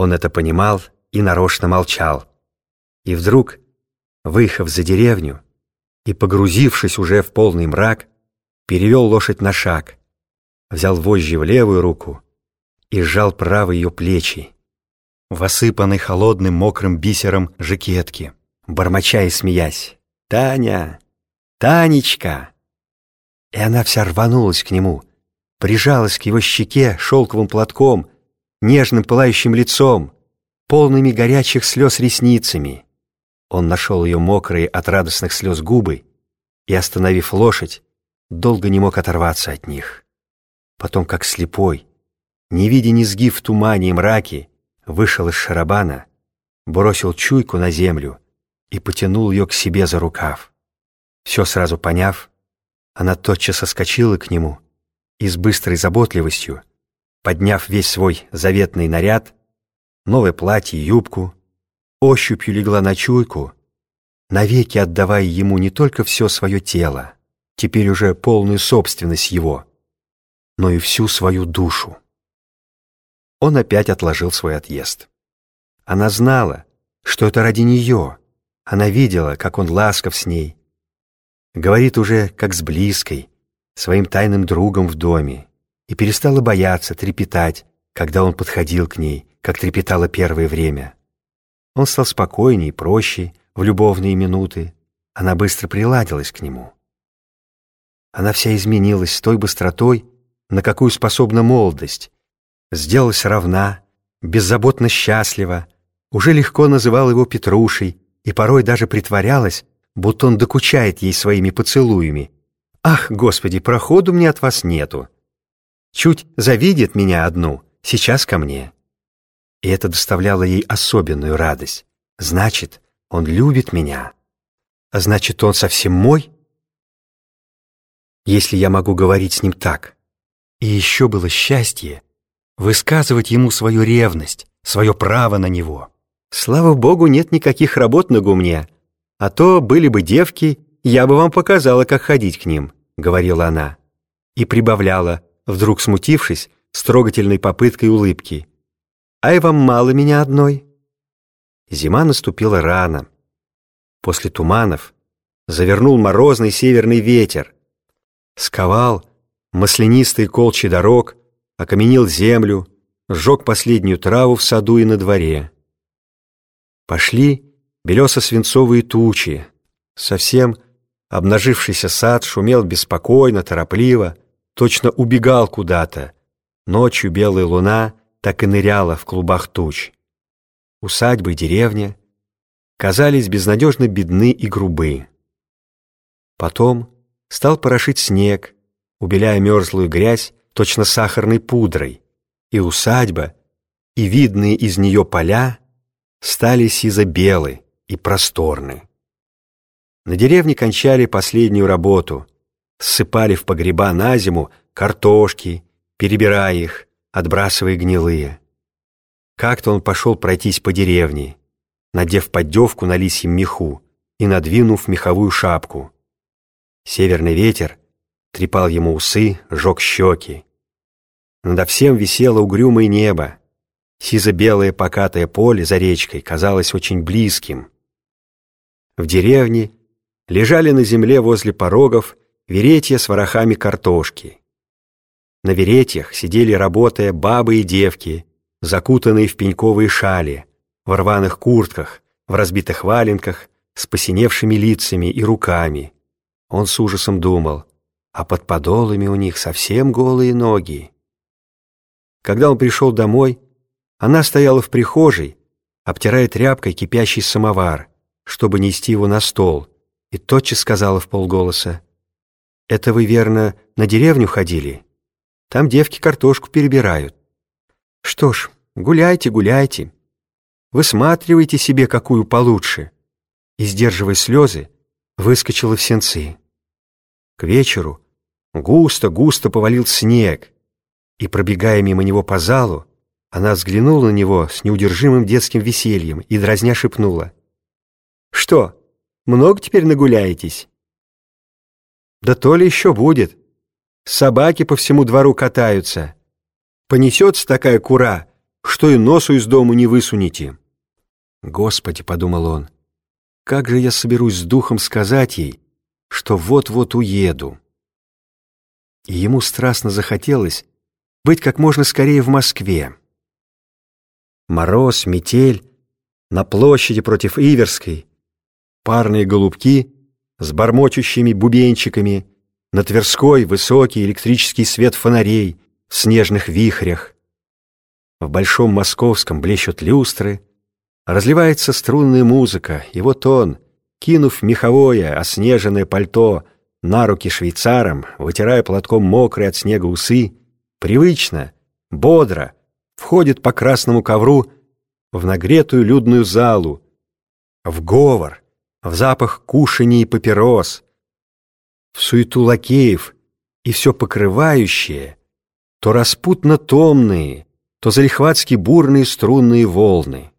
Он это понимал и нарочно молчал. И вдруг, выехав за деревню и погрузившись уже в полный мрак, перевел лошадь на шаг, взял вожжи в левую руку и сжал правой ее плечи, в осыпанной холодным мокрым бисером жакетки, бормоча и смеясь. «Таня! Танечка!» И она вся рванулась к нему, прижалась к его щеке шелковым платком, нежным пылающим лицом, полными горячих слез ресницами. Он нашел ее мокрые от радостных слез губы и, остановив лошадь, долго не мог оторваться от них. Потом, как слепой, не видя низги в тумане и мраке, вышел из шарабана, бросил чуйку на землю и потянул ее к себе за рукав. Все сразу поняв, она тотчас соскочила к нему и с быстрой заботливостью, подняв весь свой заветный наряд, новое платье юбку, ощупью легла на чуйку, навеки отдавая ему не только все свое тело, теперь уже полную собственность его, но и всю свою душу. Он опять отложил свой отъезд. Она знала, что это ради нее. Она видела, как он ласков с ней. Говорит уже, как с близкой, своим тайным другом в доме, и перестала бояться, трепетать, когда он подходил к ней, как трепетало первое время. Он стал спокойней, проще в любовные минуты. Она быстро приладилась к нему. Она вся изменилась с той быстротой, на какую способна молодость, сделалась равна, беззаботно счастлива, уже легко называл его Петрушей и порой даже притворялась, будто он докучает ей своими поцелуями. «Ах, Господи, проходу мне от вас нету! Чуть завидит меня одну, сейчас ко мне!» И это доставляло ей особенную радость. Значит, он любит меня. А значит, он совсем мой? Если я могу говорить с ним так. И еще было счастье высказывать ему свою ревность, свое право на него. Слава богу, нет никаких работ на гумне, а то были бы девки, я бы вам показала, как ходить к ним, говорила она. И прибавляла, вдруг смутившись, с трогательной попыткой улыбки. «Ай, вам мало меня одной?» Зима наступила рано. После туманов завернул морозный северный ветер, сковал маслянистые колчи дорог, окаменил землю, сжег последнюю траву в саду и на дворе. Пошли белесо-свинцовые тучи, совсем обнажившийся сад шумел беспокойно, торопливо, точно убегал куда-то. Ночью белая луна так и ныряла в клубах туч. Усадьбы деревня казались безнадежно бедны и грубы. Потом стал порошить снег, убеляя мерзлую грязь точно сахарной пудрой, и усадьба, и видные из нее поля стали сизо-белы и просторны. На деревне кончали последнюю работу, ссыпали в погреба на зиму картошки, перебирая их, отбрасывая гнилые. Как-то он пошел пройтись по деревне, надев поддевку на лисьем меху и надвинув меховую шапку. Северный ветер трепал ему усы, жег щеки. Надо всем висело угрюмое небо. Сизо-белое покатое поле за речкой казалось очень близким. В деревне лежали на земле возле порогов веретья с ворохами картошки. На веретьях сидели, работая, бабы и девки, закутанные в пеньковые шали, в рваных куртках, в разбитых валенках, с посиневшими лицами и руками. Он с ужасом думал, а под подолами у них совсем голые ноги. Когда он пришел домой, она стояла в прихожей, обтирая тряпкой кипящий самовар, чтобы нести его на стол, и тотчас сказала в полголоса, «Это вы, верно, на деревню ходили? Там девки картошку перебирают». «Что ж, гуляйте, гуляйте. Высматривайте себе какую получше». И, сдерживая слезы, выскочила в сенцы. К вечеру густо-густо повалил снег, и, пробегая мимо него по залу, она взглянула на него с неудержимым детским весельем и дразня шепнула. «Что, много теперь нагуляетесь?» «Да то ли еще будет. Собаки по всему двору катаются. Понесется такая кура, что и носу из дому не высунете. Господи, — подумал он, — как же я соберусь с духом сказать ей, что вот-вот уеду. И ему страстно захотелось быть как можно скорее в Москве. Мороз, метель, на площади против Иверской, парные голубки с бормочущими бубенчиками, на Тверской высокий электрический свет фонарей в снежных вихрях. В Большом Московском блещут люстры, разливается струнная музыка, и вот он, кинув меховое, оснеженное пальто на руки швейцарам, вытирая платком мокрые от снега усы, привычно, бодро входит по красному ковру в нагретую людную залу, в говор, в запах кушаний и папирос, в суету лакеев и все покрывающее, то распутно-томные, то залихватски бурные струнные волны.